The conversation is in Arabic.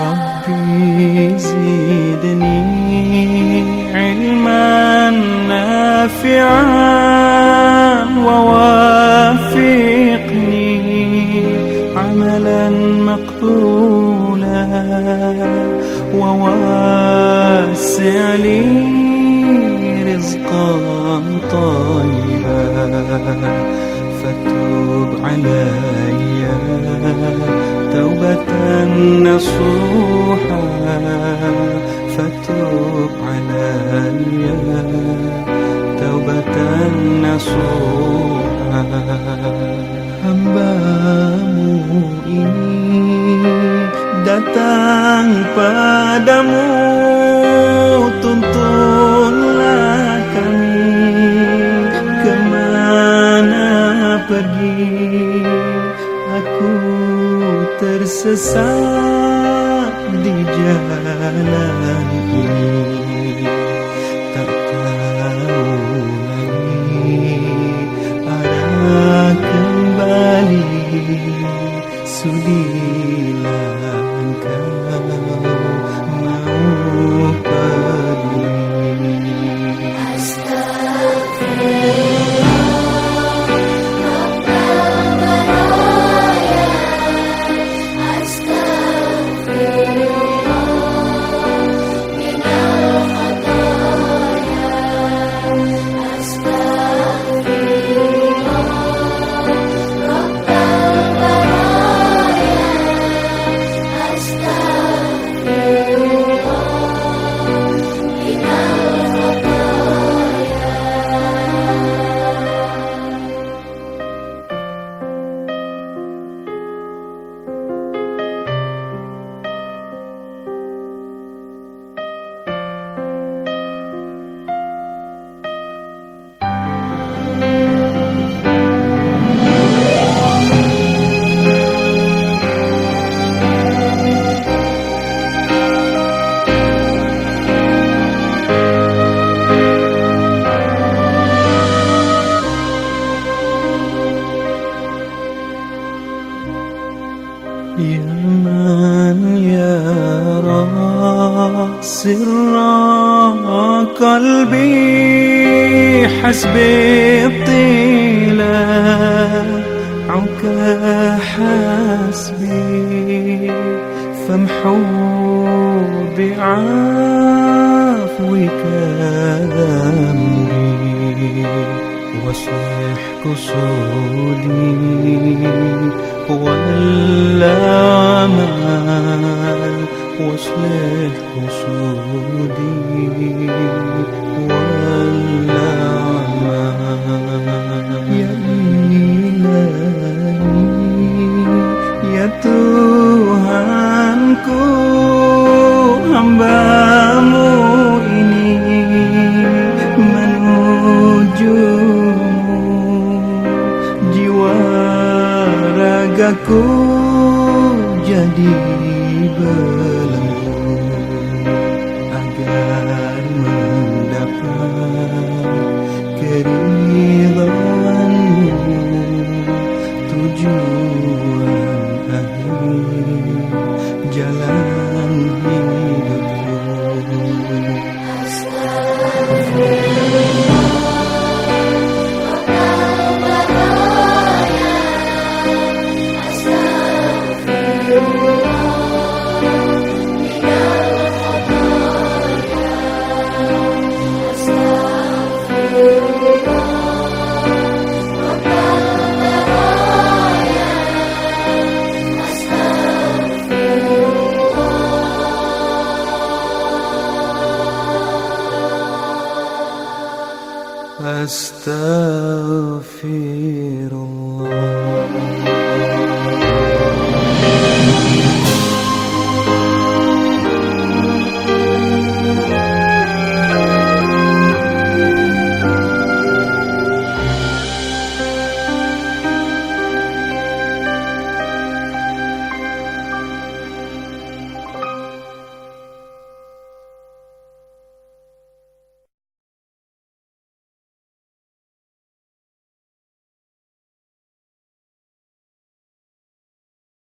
ربي زدني علما نافعا ووافقني عملا مقبولا وواسع لي رزقا طال نصوحا فتوب علي توبة نصوحا hambamu ini datang padamu tuntunlah kami kemana pergi aku Tersesat di jalan ini من يرى سر قلبي حسب اطلاعك حسبي. فامحو بعفوك ذنبي واصلح قصودي والأعمال واصلح قصودي keluargaku jadi ber Satan.